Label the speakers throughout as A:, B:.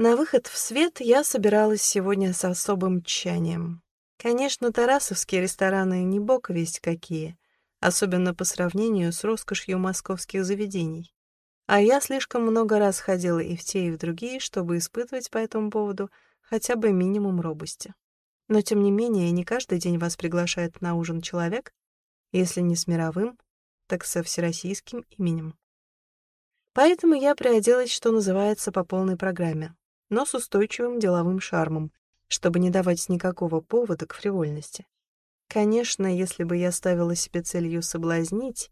A: На выход в свет я собиралась сегодня с особым тщанием. Конечно, тарасовские рестораны не бог весть какие, особенно по сравнению с роскошью московских заведений. А я слишком много раз ходила и в те, и в другие, чтобы испытывать по этому поводу хотя бы минимум робости. Но, тем не менее, не каждый день вас приглашает на ужин человек, если не с мировым, так со всероссийским именем. Поэтому я приоделась, что называется, по полной программе но с устойчивым деловым шармом, чтобы не давать никакого повода к фривольности. Конечно, если бы я ставила себе целью соблазнить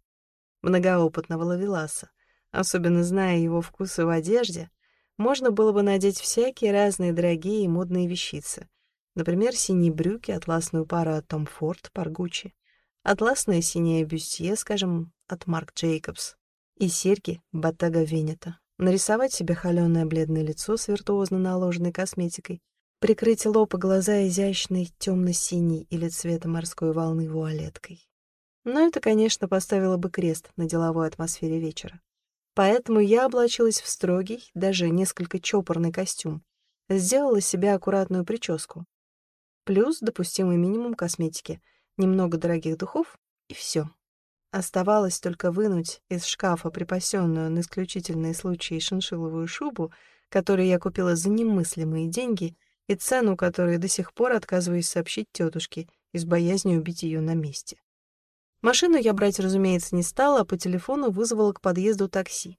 A: многоопытного ловеласа, особенно зная его вкусы в одежде, можно было бы надеть всякие разные дорогие и модные вещицы. Например, синие брюки, атласную пару от Том Форд, Паргучи, атласное синее бюстье, скажем, от Марк Джейкобс, и серьги Баттага Венета нарисовать себе холёное бледное лицо с виртуозно наложенной косметикой, прикрыть лоб и глаза изящной темно-синей или цвета морской волны вуалеткой. Но это, конечно, поставило бы крест на деловой атмосфере вечера. Поэтому я облачилась в строгий, даже несколько чопорный костюм, сделала себе аккуратную прическу. Плюс допустимый минимум косметики, немного дорогих духов и все. Оставалось только вынуть из шкафа припасенную на исключительные случаи шиншилловую шубу, которую я купила за немыслимые деньги и цену которой до сих пор отказываюсь сообщить тетушке из боязни убить ее на месте. Машину я брать, разумеется, не стала, а по телефону вызвала к подъезду такси.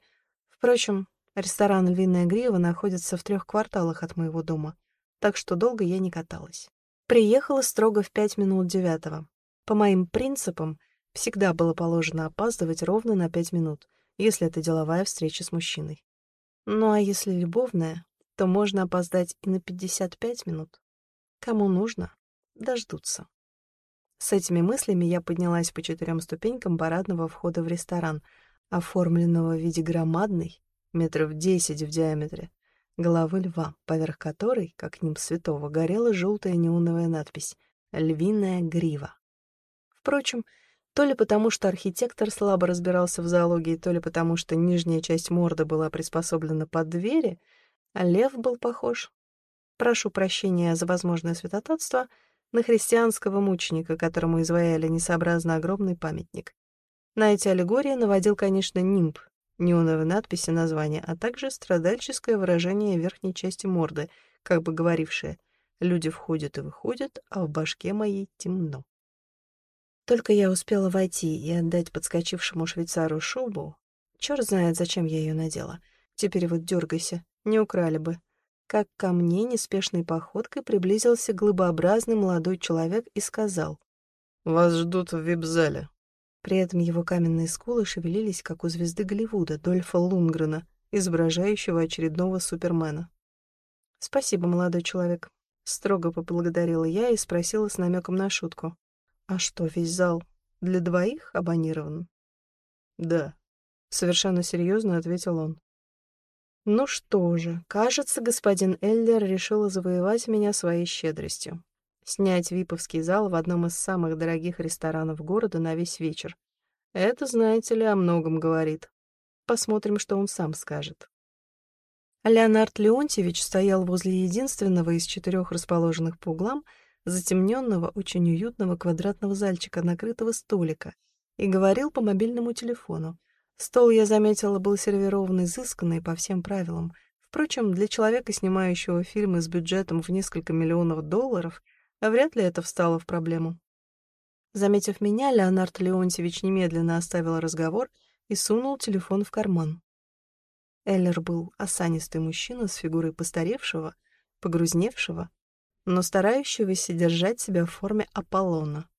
A: Впрочем, ресторан «Львиная грива» находится в трех кварталах от моего дома, так что долго я не каталась. Приехала строго в пять минут девятого. По моим принципам, Всегда было положено опаздывать ровно на пять минут, если это деловая встреча с мужчиной. Ну а если любовная, то можно опоздать и на 55 минут. Кому нужно, дождутся. С этими мыслями я поднялась по четырем ступенькам парадного входа в ресторан, оформленного в виде громадной, метров десять в диаметре, головы льва, поверх которой, как ним святого, горела желтая неоновая надпись «Львиная грива». Впрочем, то ли потому, что архитектор слабо разбирался в зоологии, то ли потому, что нижняя часть морды была приспособлена под двери, а лев был похож, прошу прощения за возможное святотатство, на христианского мученика, которому изваяли несообразно огромный памятник. На эти аллегории наводил, конечно, нимб, неоновые надписи названия, а также страдальческое выражение верхней части морды, как бы говорившее «люди входят и выходят, а в башке моей темно». Только я успела войти и отдать подскочившему швейцару шубу. Чёрт знает, зачем я ее надела. Теперь вот дергайся, не украли бы. Как ко мне неспешной походкой приблизился глыбообразный молодой человек и сказал. «Вас ждут в вип-зале». При этом его каменные скулы шевелились, как у звезды Голливуда, Дольфа Лунгрена, изображающего очередного супермена. «Спасибо, молодой человек», — строго поблагодарила я и спросила с намеком на шутку. А что, весь зал для двоих абонирован? Да, совершенно серьезно ответил он. Ну что же, кажется, господин Эллер решил завоевать меня своей щедростью. Снять виповский зал в одном из самых дорогих ресторанов города на весь вечер. Это, знаете ли, о многом говорит. Посмотрим, что он сам скажет. Леонард Леонтьевич стоял возле единственного из четырех расположенных по углам затемненного, очень уютного квадратного зальчика, накрытого столика, и говорил по мобильному телефону. Стол, я заметила, был сервирован изысканно и по всем правилам. Впрочем, для человека, снимающего фильмы с бюджетом в несколько миллионов долларов, вряд ли это встало в проблему. Заметив меня, Леонард Леонтьевич немедленно оставил разговор и сунул телефон в карман. Эллер был осанистый мужчина с фигурой постаревшего, погрузневшего, но старающегося держать себя в форме Аполлона.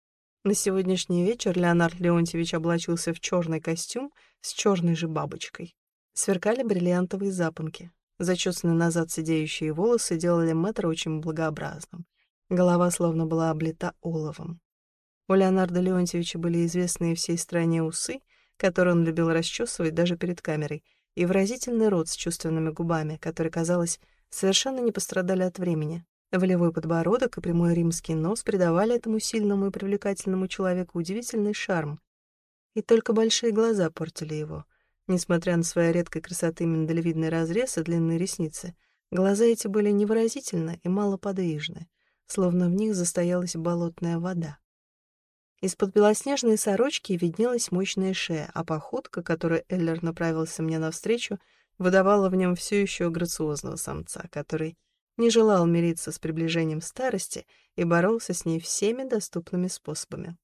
A: На сегодняшний вечер Леонард Леонтьевич облачился в черный костюм с черной же бабочкой. Сверкали бриллиантовые запонки. Зачесанные назад сидеющие волосы делали мэтра очень благообразным. Голова словно была облита оловом. У Леонарда Леонтьевича были известные всей стране усы, которые он любил расчесывать даже перед камерой, и выразительный рот с чувственными губами, которые, казалось, совершенно не пострадали от времени, Волевой подбородок и прямой римский нос придавали этому сильному и привлекательному человеку удивительный шарм. И только большие глаза портили его, несмотря на своей редкой красоты миндалевидный разрез и длинные ресницы, Глаза эти были невыразительны и малоподвижны, словно в них застоялась болотная вода. Из-под белоснежной сорочки виднелась мощная шея, а походка, которой Эллер направился мне навстречу, выдавала в нем все еще грациозного самца, который не желал мириться с приближением старости и боролся с ней всеми доступными способами.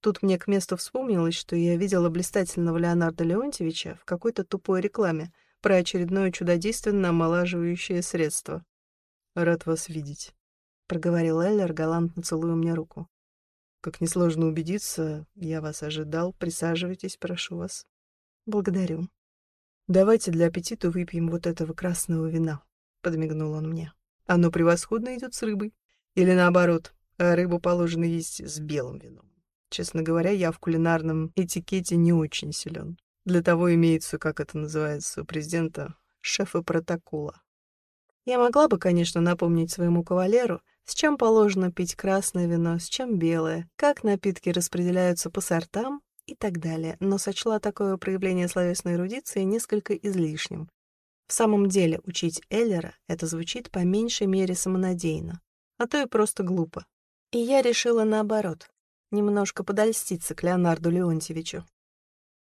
A: Тут мне к месту вспомнилось, что я видела блистательного Леонарда Леонтьевича в какой-то тупой рекламе про очередное чудодейственно омолаживающее средство. «Рад вас видеть», — проговорил Эллер, галантно целуя мне руку. Как несложно убедиться, я вас ожидал. Присаживайтесь, прошу вас. Благодарю. Давайте для аппетита выпьем вот этого красного вина, подмигнул он мне. Оно превосходно идет с рыбой. Или наоборот, рыбу положено есть с белым вином. Честно говоря, я в кулинарном этикете не очень силен. Для того имеется, как это называется у президента, шефа протокола. Я могла бы, конечно, напомнить своему кавалеру, с чем положено пить красное вино, с чем белое, как напитки распределяются по сортам и так далее, но сочла такое проявление словесной эрудиции несколько излишним. В самом деле, учить Эллера это звучит по меньшей мере самонадеянно, а то и просто глупо. И я решила наоборот, немножко подольститься к Леонарду Леонтьевичу.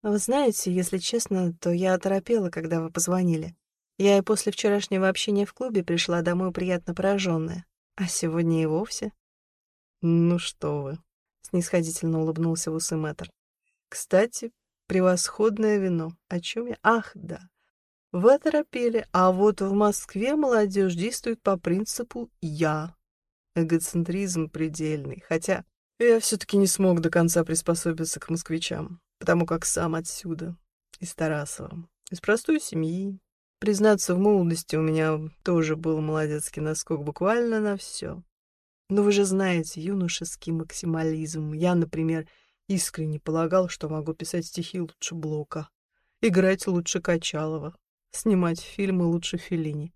A: Вы знаете, если честно, то я оторопела, когда вы позвонили. Я и после вчерашнего общения в клубе пришла домой приятно пораженная. А сегодня и вовсе. Ну что вы, снисходительно улыбнулся в усы мэтр. Кстати, превосходное вино. О чем я? Ах, да. Вы оторопели, а вот в Москве молодежь действует по принципу «я». Эгоцентризм предельный, хотя я все-таки не смог до конца приспособиться к москвичам, потому как сам отсюда, из Тарасова, из простой семьи, Признаться, в молодости у меня тоже был молодецкий наскок буквально на все. Но вы же знаете, юношеский максимализм. Я, например, искренне полагал, что могу писать стихи лучше Блока, играть лучше Качалова, снимать фильмы лучше Феллини.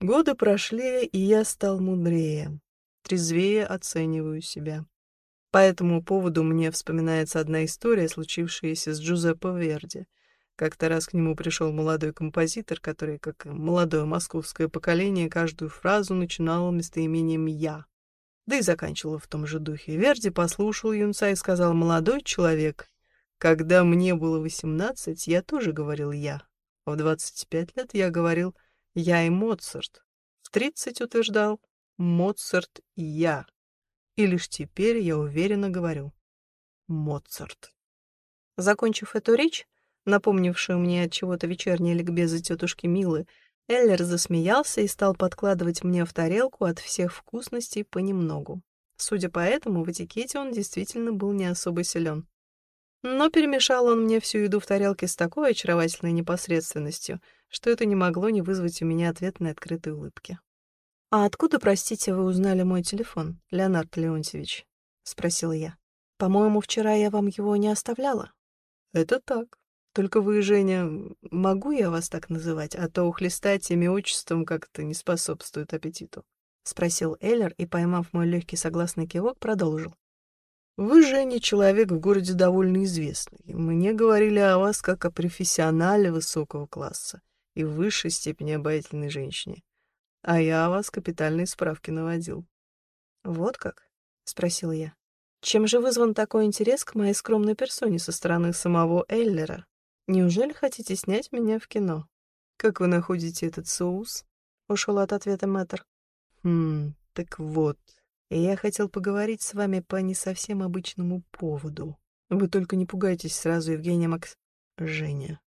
A: Годы прошли, и я стал мудрее, трезвее оцениваю себя. По этому поводу мне вспоминается одна история, случившаяся с Джузеппе Верди — как-то раз к нему пришел молодой композитор, который, как молодое московское поколение, каждую фразу начинал местоимением «я». Да и заканчивал в том же духе. Верди послушал юнца и сказал «Молодой человек, когда мне было восемнадцать, я тоже говорил «я». В двадцать пять лет я говорил «я и Моцарт». В тридцать утверждал «Моцарт и я». И лишь теперь я уверенно говорю «Моцарт». Закончив эту речь, напомнившую мне от чего-то вечерние ликбезы тетушки Милы, Эллер засмеялся и стал подкладывать мне в тарелку от всех вкусностей понемногу. Судя по этому, в этикете он действительно был не особо силен. Но перемешал он мне всю еду в тарелке с такой очаровательной непосредственностью, что это не могло не вызвать у меня ответной открытой улыбки. «А откуда, простите, вы узнали мой телефон, Леонард Леонтьевич?» — спросила я. «По-моему, вчера я вам его не оставляла». «Это так», только вы, Женя, могу я вас так называть, а то ухлестать имя отчеством как-то не способствует аппетиту?» — спросил Эллер и, поймав мой легкий согласный кивок, продолжил. «Вы, Женя, человек в городе довольно известный. Мне говорили о вас как о профессионале высокого класса и в высшей степени обаятельной женщине. А я о вас капитальные справки наводил». «Вот как?» — спросил я. «Чем же вызван такой интерес к моей скромной персоне со стороны самого Эллера?» Неужели хотите снять меня в кино? Как вы находите этот соус? Ушел от ответа мэтр. Хм, так вот. Я хотел поговорить с вами по не совсем обычному поводу. Вы только не пугайтесь сразу, Евгения Макс... Женя.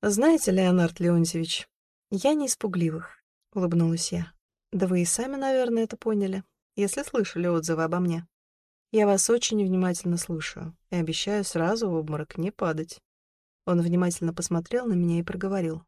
A: Знаете, Леонард Леонтьевич, я не из пугливых, улыбнулась я. Да вы и сами, наверное, это поняли, если слышали отзывы обо мне. Я вас очень внимательно слушаю и обещаю сразу в обморок не падать. Он внимательно посмотрел на меня и проговорил.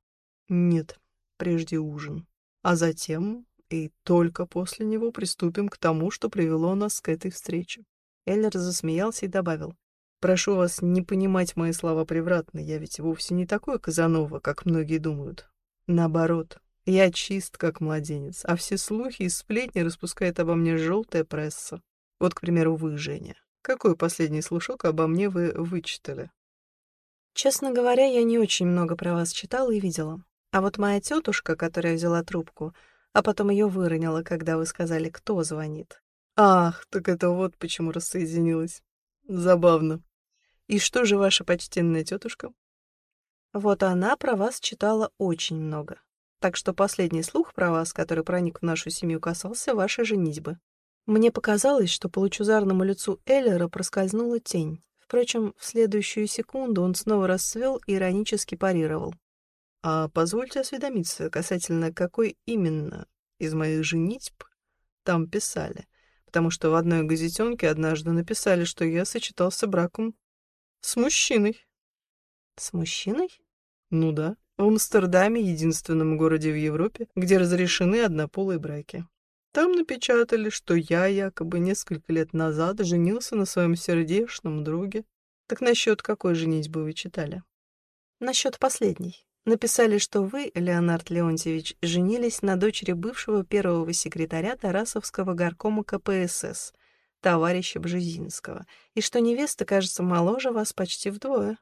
A: «Нет, прежде ужин. А затем, и только после него, приступим к тому, что привело нас к этой встрече». Эллер засмеялся и добавил. «Прошу вас не понимать мои слова превратно, я ведь вовсе не такой Казанова, как многие думают. Наоборот, я чист, как младенец, а все слухи и сплетни распускает обо мне желтая пресса. Вот, к примеру, вы, Женя. Какой последний слушок обо мне вы вычитали? Честно говоря, я не очень много про вас читала и видела. А вот моя тетушка, которая взяла трубку, а потом ее выронила, когда вы сказали, кто звонит.
B: Ах, так это вот почему рассоединилась. Забавно. И что же ваша почтенная тетушка?
A: Вот она про вас читала очень много. Так что последний слух про вас, который проник в нашу семью, касался вашей женитьбы. Мне показалось, что по лучезарному лицу Эллера проскользнула тень. Впрочем, в следующую секунду он снова расцвел и иронически парировал.
B: «А позвольте осведомиться касательно какой именно из моих женитьб там писали, потому что в одной газетенке однажды написали, что я сочетался браком с мужчиной».
A: «С мужчиной?»
B: «Ну да, в Амстердаме, единственном городе в Европе, где разрешены однополые браки». Там напечатали, что я якобы несколько лет назад женился на своем сердечном друге. Так насчет какой женитьбы вы читали?
A: Насчет последней. Написали, что вы, Леонард Леонтьевич, женились на дочери бывшего первого секретаря Тарасовского горкома КПСС, товарища Бжезинского, и что невеста, кажется, моложе вас почти вдвое.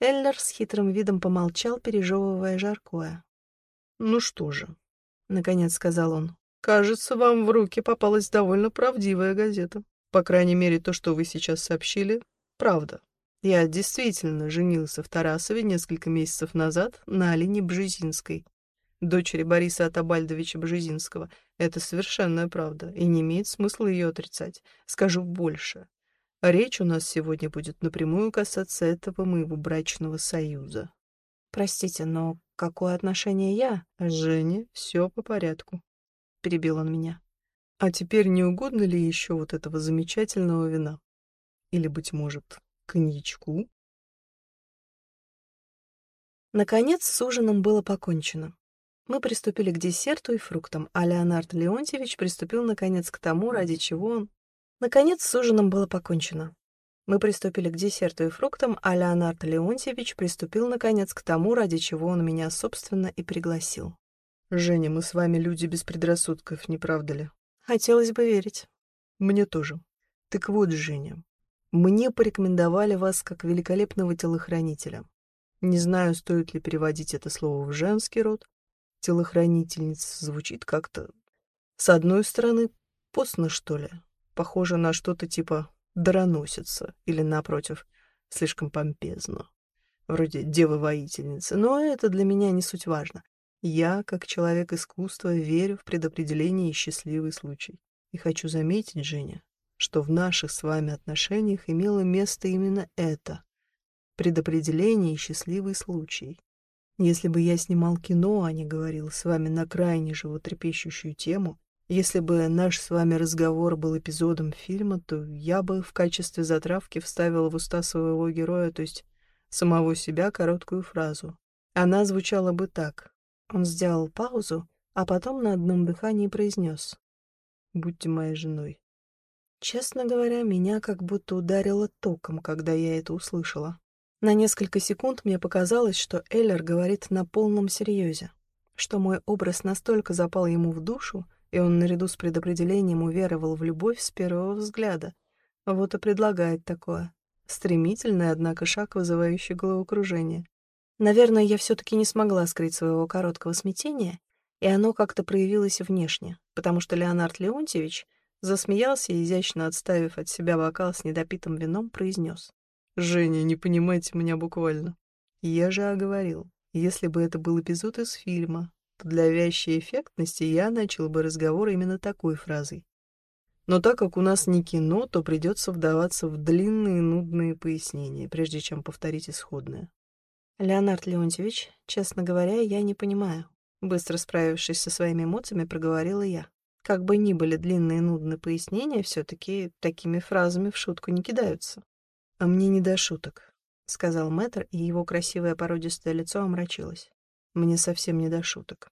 A: Эллер с хитрым видом помолчал, пережевывая жаркое.
B: «Ну что же», — наконец сказал он, Кажется, вам в руки попалась довольно правдивая газета. По крайней мере, то, что вы сейчас сообщили, правда. Я действительно женился в Тарасове несколько месяцев назад на Алине Бжезинской, дочери Бориса Атабальдовича Бжезинского. Это совершенная правда, и не имеет смысла ее отрицать. Скажу больше. Речь у нас сегодня будет напрямую касаться этого моего брачного союза.
A: Простите, но какое отношение я?
B: Женя, все по порядку. — перебил он меня. «А теперь не угодно ли еще вот этого замечательного вина? Или, быть может, коньячку?»
A: Наконец, с ужином было покончено. Мы приступили к десерту и фруктам, а Леонард Леонтьевич приступил, наконец, к тому, ради чего он... Наконец, с ужином было покончено. Мы приступили к десерту и фруктам, а Леонард Леонтьевич приступил, наконец, к тому, ради чего он меня, собственно, и пригласил.
B: Женя, мы с вами люди без предрассудков, не правда ли?
A: Хотелось бы верить.
B: Мне тоже. Так вот, Женя, мне порекомендовали вас как великолепного телохранителя. Не знаю, стоит ли переводить это слово в женский род. Телохранительница звучит как-то... С одной стороны, постно, что ли. Похоже на что-то типа «дароносица» или, напротив, слишком помпезно. Вроде девы-воительницы. Но это для меня не суть важно. Я, как человек искусства, верю в предопределение и счастливый случай. И хочу заметить, Женя, что в наших с вами отношениях имело место именно это — предопределение и счастливый случай. Если бы я снимал кино, а не говорил с вами на крайне животрепещущую тему, если бы наш с вами разговор был эпизодом фильма, то я бы в качестве затравки вставил в уста своего героя, то есть самого себя, короткую фразу. Она звучала бы так. Он сделал паузу, а потом на одном дыхании произнес. «Будьте моей женой». Честно говоря, меня как будто ударило током, когда я это услышала. На несколько секунд мне показалось, что Эллер говорит на полном серьезе, что мой образ настолько запал ему в душу, и он наряду с предопределением уверовал в любовь с первого взгляда. Вот и предлагает такое. Стремительный, однако, шаг, вызывающий головокружение. Наверное, я все-таки не смогла скрыть своего короткого смятения, и оно как-то проявилось внешне, потому что Леонард Леонтьевич засмеялся и, изящно отставив от себя бокал с недопитым вином, произнес. «Женя, не понимайте меня буквально. Я же оговорил, если бы это был эпизод из фильма, то для вящей эффектности я начал бы разговор именно такой фразой. Но так как у нас не кино, то придется вдаваться в длинные нудные пояснения, прежде чем повторить исходное. «Леонард Леонтьевич, честно говоря, я не понимаю». Быстро справившись со своими эмоциями, проговорила я. Как бы ни были длинные и нудные пояснения, все таки такими фразами в шутку не кидаются. «А мне не до шуток», — сказал мэтр, и его красивое породистое лицо омрачилось. «Мне совсем не до шуток.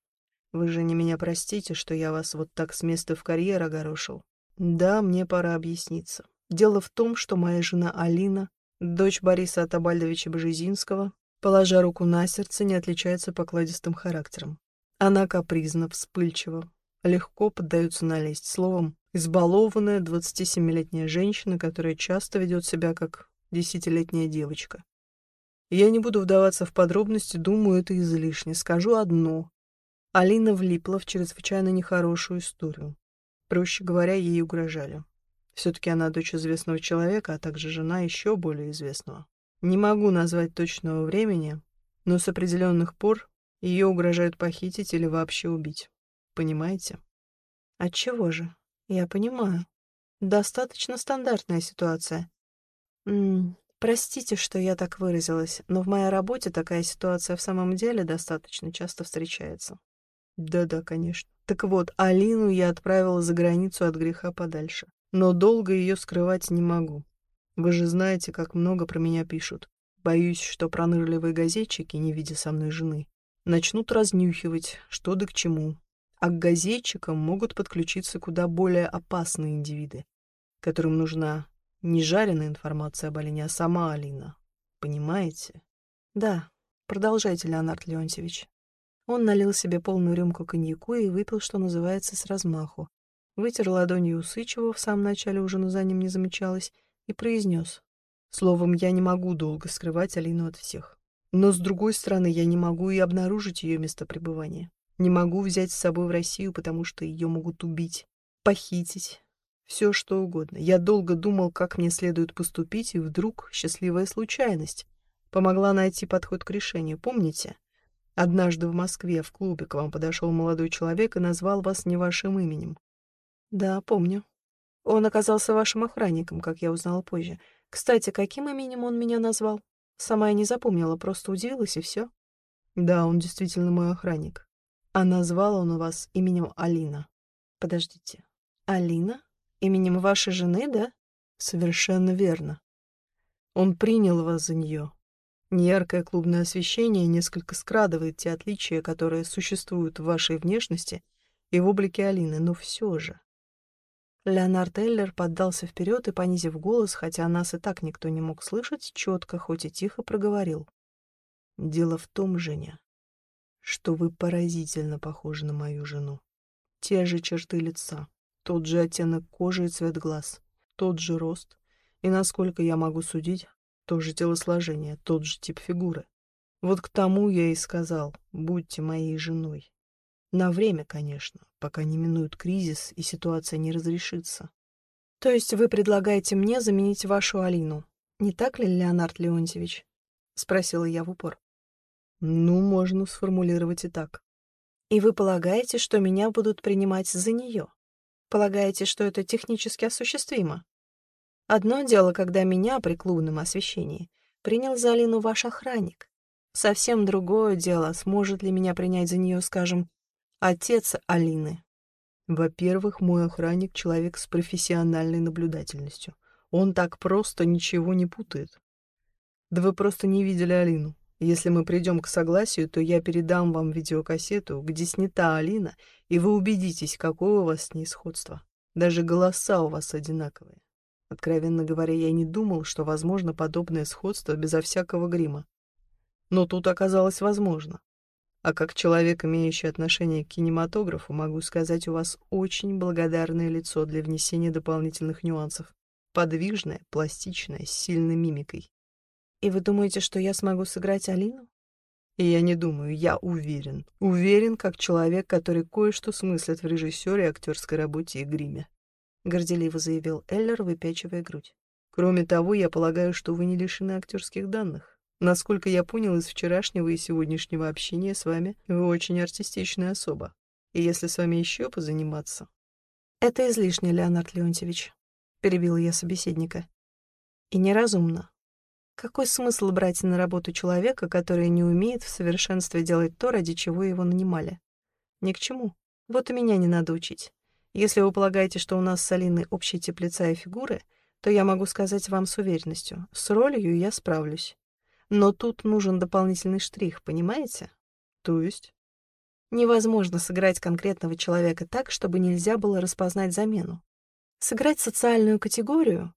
B: Вы же не меня простите, что я вас вот так с места в карьер огорошил. Да, мне пора объясниться. Дело в том, что моя жена Алина, дочь Бориса Атабальдовича Бжезинского, положа руку на сердце, не отличается покладистым характером. Она капризна, вспыльчива, легко поддается налезть. Словом, избалованная 27-летняя женщина, которая часто ведет себя как десятилетняя девочка. Я не буду вдаваться в подробности, думаю, это излишне. Скажу одно. Алина влипла в чрезвычайно нехорошую историю. Проще говоря, ей угрожали. Все-таки она дочь известного человека, а также жена еще более известного. Не могу назвать точного времени, но с определенных пор ее угрожают похитить или вообще убить. Понимаете?
A: Отчего же? Я понимаю. Достаточно стандартная ситуация. -м, простите, что я так выразилась, но в моей работе такая ситуация в самом деле достаточно часто встречается.
B: Да-да, конечно. Так вот, Алину я отправила за границу от греха подальше но долго ее скрывать не могу. Вы же знаете, как много про меня пишут. Боюсь, что пронырливые газетчики, не видя со мной жены, начнут разнюхивать, что да к чему. А к газетчикам могут подключиться куда более опасные индивиды, которым нужна не жареная информация об Алине, а сама Алина. Понимаете?
A: Да. Продолжайте, Леонард Леонтьевич. Он налил себе полную рюмку коньяку и выпил, что называется, с размаху, вытер ладонью усы, чего в самом начале ужина за ним не замечалось, и произнес. Словом, я не могу долго скрывать Алину от всех. Но, с другой стороны, я не могу и обнаружить ее место пребывания. Не могу взять с собой в Россию, потому что ее могут убить, похитить, все что угодно. Я долго думал, как мне следует поступить, и вдруг счастливая случайность помогла найти подход к решению. Помните? Однажды в Москве в клубе к вам подошел молодой человек и назвал вас не вашим именем. Да, помню. Он оказался вашим охранником, как я узнала позже. Кстати, каким именем он меня назвал? Сама я не запомнила, просто удивилась и все.
B: Да, он действительно мой охранник. А назвал он вас именем Алина.
A: Подождите. Алина? Именем вашей жены, да?
B: Совершенно верно. Он принял вас за нее. Неяркое клубное освещение несколько скрадывает те отличия, которые существуют в вашей внешности и в облике Алины, но все же.
A: Леонард Эллер поддался вперед и, понизив голос, хотя нас и так никто не мог слышать, четко, хоть и тихо проговорил.
B: «Дело в том, Женя, что вы поразительно похожи на мою жену. Те же черты лица, тот же оттенок кожи и цвет глаз, тот же рост, и, насколько я могу судить, то же телосложение, тот же тип фигуры. Вот к тому я и сказал, будьте моей женой. На время, конечно, пока не минует кризис и ситуация не разрешится.
A: То есть вы предлагаете мне заменить вашу Алину, не так ли, Леонард Леонтьевич? Спросила я в упор.
B: Ну, можно сформулировать и так.
A: И вы полагаете, что меня будут принимать за нее? Полагаете, что это технически осуществимо? Одно дело, когда меня при клубном освещении принял за Алину ваш охранник. Совсем другое дело, сможет ли меня принять за нее, скажем, Отец Алины.
B: Во-первых, мой охранник — человек с профессиональной наблюдательностью. Он так просто ничего не путает. Да вы просто не видели Алину. Если мы придем к согласию, то я передам вам видеокассету, где снята Алина, и вы убедитесь, какое у вас с ней сходство. Даже голоса у вас одинаковые. Откровенно говоря, я не думал, что возможно подобное сходство безо всякого грима. Но тут оказалось возможно. А как человек, имеющий отношение к кинематографу, могу сказать, у вас очень благодарное лицо для внесения дополнительных нюансов. Подвижное, пластичное, с сильной мимикой.
A: И вы думаете, что я смогу сыграть Алину?
B: И я не думаю, я уверен. Уверен, как человек, который кое-что смыслит в режиссере, актерской работе и гриме.
A: Горделиво заявил Эллер, выпячивая грудь.
B: Кроме того, я полагаю, что вы не лишены актерских данных. Насколько я понял из вчерашнего и сегодняшнего общения с вами, вы очень артистичная особа. И если с вами еще позаниматься...
A: Это излишне, Леонард Леонтьевич, перебила я собеседника. И неразумно. Какой смысл брать на работу человека, который не умеет в совершенстве делать то, ради чего его нанимали? Ни к чему. Вот и меня не надо учить. Если вы полагаете, что у нас с Алиной общие теплица и фигуры, то я могу сказать вам с уверенностью, с ролью я справлюсь. Но тут нужен дополнительный штрих, понимаете?
B: То есть?
A: Невозможно сыграть конкретного человека так, чтобы нельзя было распознать замену. Сыграть социальную категорию,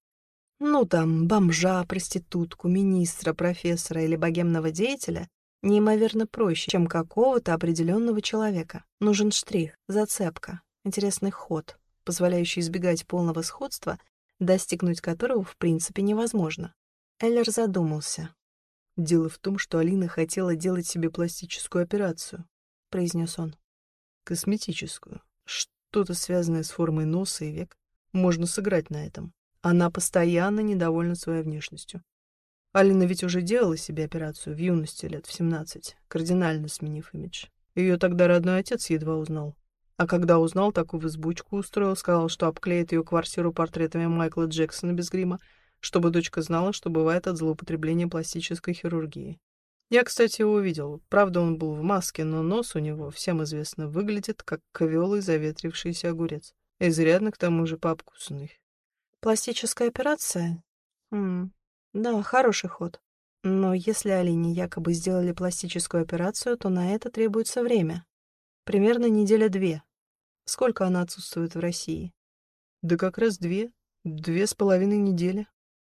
A: ну там, бомжа, проститутку, министра, профессора или богемного деятеля, неимоверно проще, чем какого-то определенного человека. Нужен штрих, зацепка, интересный ход, позволяющий избегать полного сходства, достигнуть которого в принципе невозможно. Эллер задумался,
B: «Дело в том, что Алина хотела делать себе пластическую операцию», — произнес он. Косметическую. Что-то связанное с формой носа и век. Можно сыграть на этом. Она постоянно недовольна своей внешностью. Алина ведь уже делала себе операцию в юности, лет в 17, кардинально сменив имидж. Ее тогда родной отец едва узнал. А когда узнал, такую взбучку устроил, сказал, что обклеит ее квартиру портретами Майкла Джексона без грима, чтобы дочка знала, что бывает от злоупотребления пластической хирургии. Я, кстати, его видел. Правда, он был в маске, но нос у него, всем известно, выглядит как ковелый заветрившийся огурец. Изрядно, к тому же, пообкусанный.
A: Пластическая операция? Хм, да, хороший ход. Но если Алине якобы сделали пластическую операцию, то на это требуется время. Примерно неделя-две. Сколько она отсутствует в России?
B: Да как раз две. Две с половиной недели.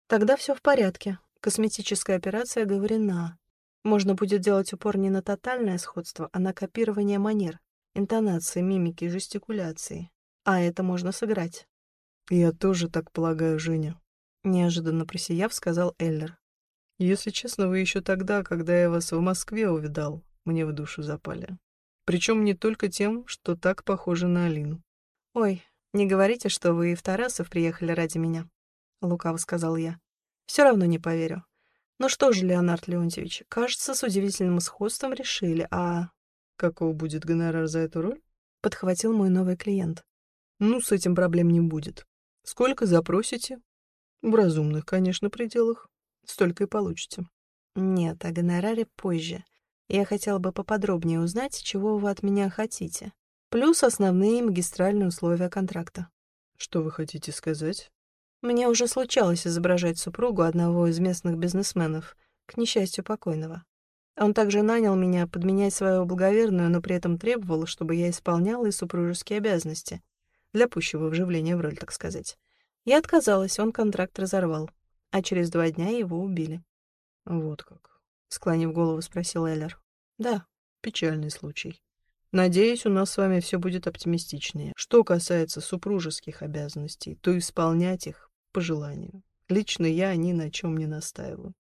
A: Тогда все в порядке. Косметическая операция говорена. Можно будет делать упор не на тотальное сходство, а на копирование манер, интонации, мимики, жестикуляции. А это можно сыграть.
B: Я тоже так полагаю, Женя.
A: Неожиданно просияв, сказал Эллер.
B: Если честно, вы еще тогда, когда я вас в Москве увидал, мне в душу запали. Причем не только тем, что так похожи на Алину.
A: Ой, не говорите, что вы в Тарасов приехали ради меня, лукаво сказал я. Все равно не поверю. Ну что же, Леонард Леонтьевич, кажется, с удивительным сходством решили, а...
B: Какого будет гонорар за эту роль?
A: Подхватил мой новый клиент.
B: Ну, с этим проблем не будет. Сколько запросите? В разумных, конечно, пределах. Столько и получите.
A: Нет, о гонораре позже. Я хотела бы поподробнее узнать, чего вы от меня хотите. Плюс основные магистральные условия контракта.
B: Что вы хотите сказать?
A: Мне уже случалось изображать супругу одного из местных бизнесменов, к несчастью покойного. Он также нанял меня подменять свою благоверную, но при этом требовал, чтобы я исполняла и супружеские обязанности. Для пущего вживления в роль, так сказать. Я отказалась, он контракт разорвал. А через два дня его убили.
B: «Вот как», —
A: склонив голову, спросил Эллер.
B: «Да, печальный случай. Надеюсь, у нас с вами все будет оптимистичнее. Что касается супружеских обязанностей, то исполнять их по желанию. Лично я ни на чем не настаиваю.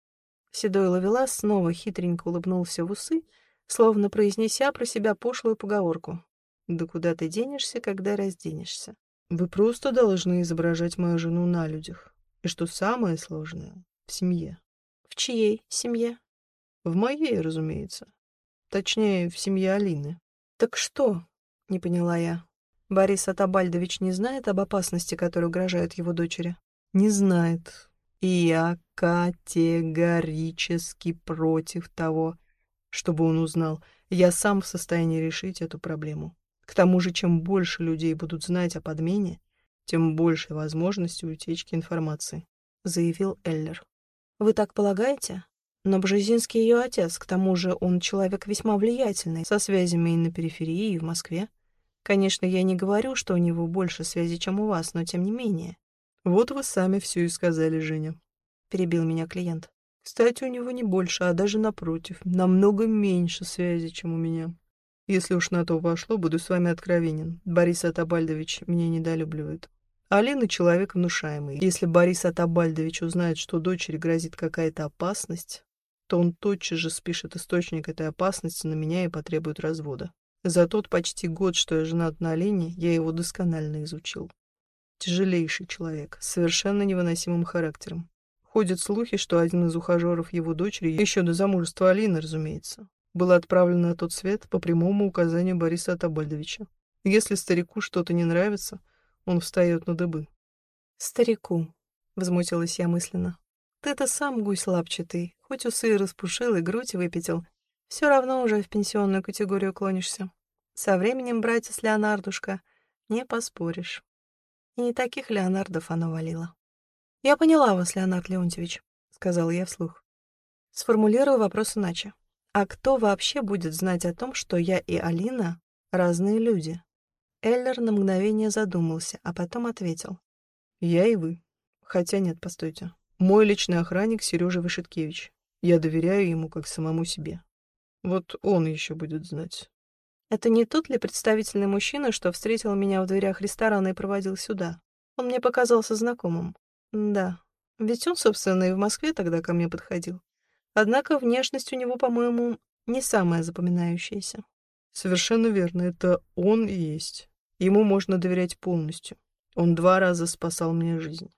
A: Седой ловелас снова хитренько улыбнулся в усы, словно произнеся про себя пошлую поговорку. «Да куда ты денешься, когда разденешься?»
B: «Вы просто должны изображать мою жену на людях. И что самое сложное — в семье».
A: «В чьей семье?»
B: «В моей, разумеется. Точнее, в семье Алины».
A: «Так что?» — не поняла я. «Борис Атабальдович не знает об опасности, которая угрожает его дочери?»
B: не знает. И я категорически против того, чтобы он узнал. Я сам в состоянии решить эту проблему. К тому же, чем больше людей будут знать о подмене, тем больше возможности утечки информации», — заявил Эллер.
A: «Вы так полагаете? Но Бжезинский ее отец, к тому же он человек весьма влиятельный, со связями и на периферии, и в Москве. Конечно, я не говорю, что у него больше связи, чем у вас, но тем не менее.
B: «Вот вы сами все и сказали, Женя», —
A: перебил меня клиент.
B: «Кстати, у него не больше, а даже напротив, намного меньше связи, чем у меня. Если уж на то пошло, буду с вами откровенен. Борис Атабальдович меня недолюбливает. Алина человек внушаемый. Если Борис Атабальдович узнает, что дочери грозит какая-то опасность, то он тотчас же спишет источник этой опасности на меня и потребует развода. За тот почти год, что я женат на Алине, я его досконально изучил. Тяжелейший человек, с совершенно невыносимым характером. Ходят слухи, что один из ухажеров его дочери, еще до замужества Алины, разумеется, был отправлен на тот свет по прямому указанию Бориса Атабальдовича. Если старику что-то не нравится, он встает на дыбы.
A: «Старику», — возмутилась я мысленно, — «ты-то сам гусь лапчатый, хоть усы распушил и грудь выпятил, все равно уже в пенсионную категорию клонишься. Со временем, братец Леонардушка, не поспоришь». И не таких Леонардов она валила. «Я поняла вас, Леонард Леонтьевич», — сказала я вслух. Сформулирую вопрос иначе. А кто вообще будет знать о том, что я и Алина — разные люди? Эллер на мгновение задумался, а потом ответил.
B: «Я и вы. Хотя нет, постойте. Мой личный охранник Сережа Вышиткевич. Я доверяю ему как самому себе. Вот он еще будет знать.
A: Это не тот ли представительный мужчина, что встретил меня в дверях ресторана и проводил сюда? Он мне показался знакомым. Да, ведь он, собственно, и в Москве тогда ко мне подходил. Однако внешность у него, по-моему, не самая запоминающаяся.
B: Совершенно верно, это он и есть. Ему можно доверять полностью. Он два раза спасал мне жизнь.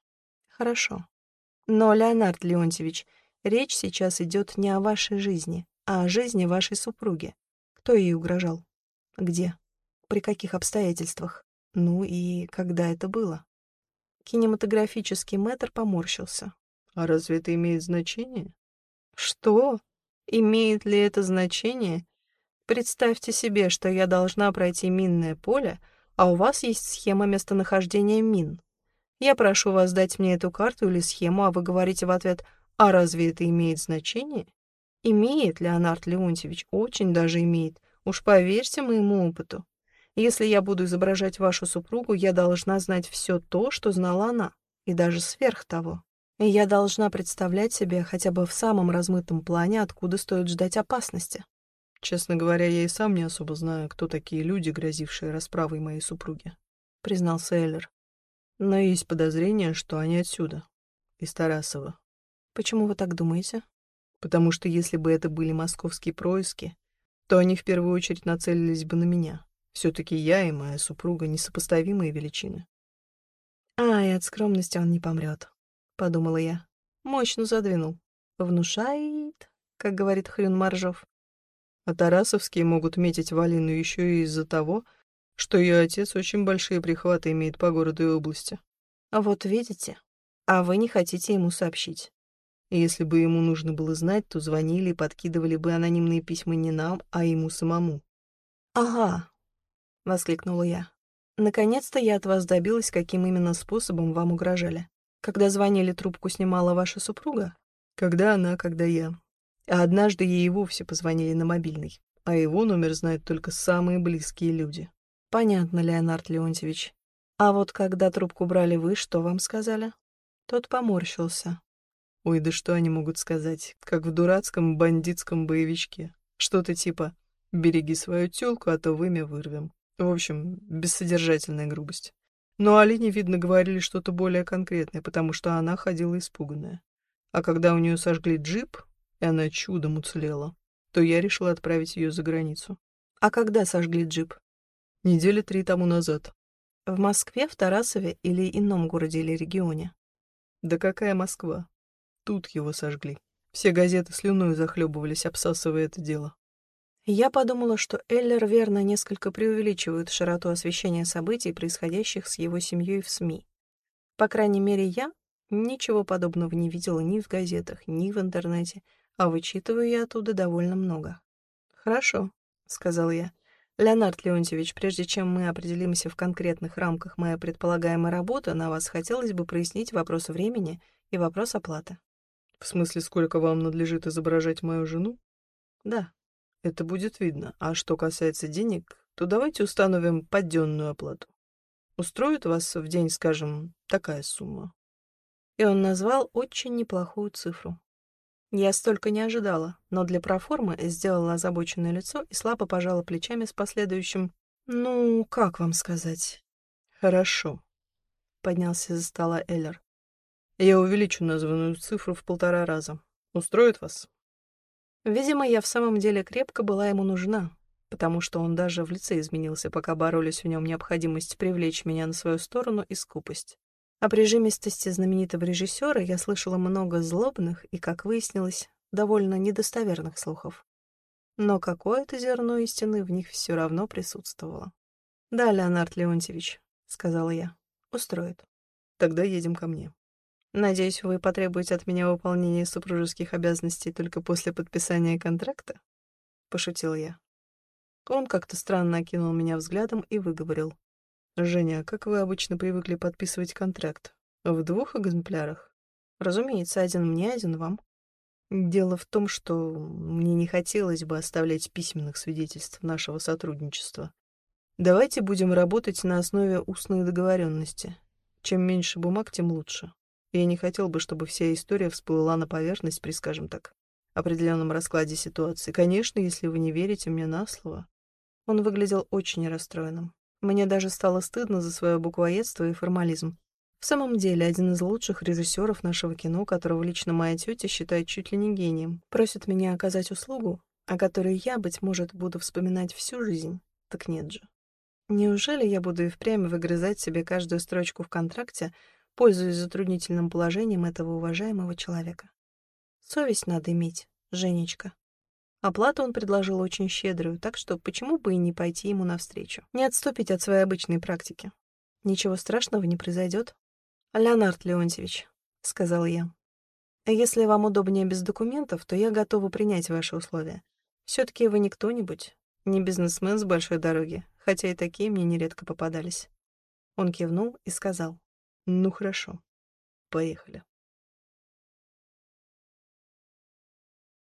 A: Хорошо. Но, Леонард Леонтьевич, речь сейчас идет не о вашей жизни, а о жизни вашей супруги. Кто ей угрожал? Где? При каких обстоятельствах? Ну и когда это было? Кинематографический мэтр поморщился.
B: А разве это имеет значение?
A: Что? Имеет ли это значение? Представьте себе, что я должна пройти минное поле, а у вас есть схема местонахождения мин. Я прошу вас дать мне эту карту или схему, а вы говорите в ответ «А разве это имеет значение?» Имеет, Леонард Леонтьевич, очень даже имеет. Уж поверьте моему опыту. Если я буду изображать вашу супругу, я должна знать все то, что знала она, и даже сверх того. И я должна представлять себе хотя бы в самом размытом плане, откуда стоит ждать опасности.
B: Честно говоря, я и сам не особо знаю, кто такие люди, грозившие расправой моей супруги, — признался Эллер. Но есть подозрение, что они отсюда, из Тарасова.
A: Почему вы так думаете?
B: Потому что если бы это были московские происки, то они в первую очередь нацелились бы на меня. Все-таки я и моя супруга — несопоставимые величины.
A: А, и от скромности он не помрет, — подумала я. Мощно задвинул. Внушает, как говорит Хрюн Маржов.
B: А Тарасовские могут метить Валину еще и из-за того, что ее отец очень большие прихваты имеет по городу и области.
A: А вот видите, а вы не хотите ему сообщить.
B: Если бы ему нужно было знать, то звонили и подкидывали бы анонимные письма не нам, а ему самому.
A: «Ага», — воскликнула я. «Наконец-то я от вас добилась, каким именно способом вам угрожали. Когда звонили, трубку снимала ваша супруга?»
B: «Когда она, когда я. А однажды ей и вовсе позвонили на мобильный, а его номер знают только самые близкие люди.
A: Понятно, Леонард Леонтьевич. А вот когда трубку брали вы, что вам сказали? Тот поморщился.
B: Ой, да что они могут сказать, как в дурацком бандитском боевичке. Что-то типа «береги свою тёлку, а то вымя вырвем». В общем, бессодержательная грубость. Но Алине, видно, говорили что-то более конкретное, потому что она ходила испуганная. А когда у нее сожгли джип, и она чудом уцелела, то я решила отправить ее за границу.
A: А когда сожгли джип?
B: Недели три тому назад.
A: В Москве, в Тарасове или ином городе или регионе?
B: Да какая Москва? Тут его сожгли. Все газеты слюной захлебывались, обсасывая это дело.
A: Я подумала, что Эллер верно несколько преувеличивает широту освещения событий, происходящих с его семьей в СМИ. По крайней мере, я ничего подобного не видела ни в газетах, ни в интернете, а вычитываю я оттуда довольно много. «Хорошо», — сказал я. «Леонард Леонтьевич, прежде чем мы определимся в конкретных рамках моей предполагаемой работы, на вас хотелось бы прояснить вопрос времени и вопрос оплаты».
B: «В смысле, сколько вам надлежит изображать мою жену?»
A: «Да».
B: «Это будет видно. А что касается денег, то давайте установим подденную оплату. Устроит вас в день, скажем, такая сумма?»
A: И он назвал очень неплохую цифру. Я столько не ожидала, но для проформы сделала озабоченное лицо и слабо пожала плечами с последующим «Ну, как вам сказать?»
B: «Хорошо», — поднялся за стола Эллер. «Я увеличу названную цифру в полтора раза. Устроит вас?»
A: Видимо, я в самом деле крепко была ему нужна, потому что он даже в лице изменился, пока боролись в нем необходимость привлечь меня на свою сторону и скупость. О прижимистости знаменитого режиссера я слышала много злобных и, как выяснилось, довольно недостоверных слухов. Но какое-то зерно истины в них все равно присутствовало. «Да, Леонард Леонтьевич», — сказала я, — «устроит».
B: «Тогда едем ко мне».
A: «Надеюсь, вы потребуете от меня выполнения супружеских обязанностей только после подписания контракта?» — пошутил я. Он как-то странно окинул меня взглядом и выговорил.
B: «Женя, а как вы обычно привыкли подписывать контракт? В двух экземплярах?»
A: «Разумеется, один мне, один вам».
B: «Дело в том, что мне не хотелось бы оставлять письменных свидетельств нашего сотрудничества. Давайте будем работать на основе устной договоренности. Чем меньше бумаг, тем лучше. Я не хотел бы, чтобы вся история всплыла на поверхность при, скажем так, определенном раскладе ситуации. Конечно, если вы не верите мне на слово».
A: Он выглядел очень расстроенным. Мне даже стало стыдно за свое буквоедство и формализм. В самом деле, один из лучших режиссеров нашего кино, которого лично моя тетя считает чуть ли не гением, просит меня оказать услугу, о которой я, быть может, буду вспоминать всю жизнь, так нет же. Неужели я буду и впрямь выгрызать себе каждую строчку в контракте, пользуясь затруднительным положением этого уважаемого человека? Совесть надо иметь, Женечка. Оплату он предложил очень щедрую, так что почему бы и не пойти ему навстречу? Не отступить от своей обычной практики. Ничего страшного не произойдет. «Леонард Леонтьевич», — сказал я, — «если вам удобнее без документов, то я готова принять ваши условия. Все-таки вы не кто-нибудь, не бизнесмен с большой дороги, хотя и такие мне нередко попадались. Он кивнул и сказал, «Ну хорошо, поехали».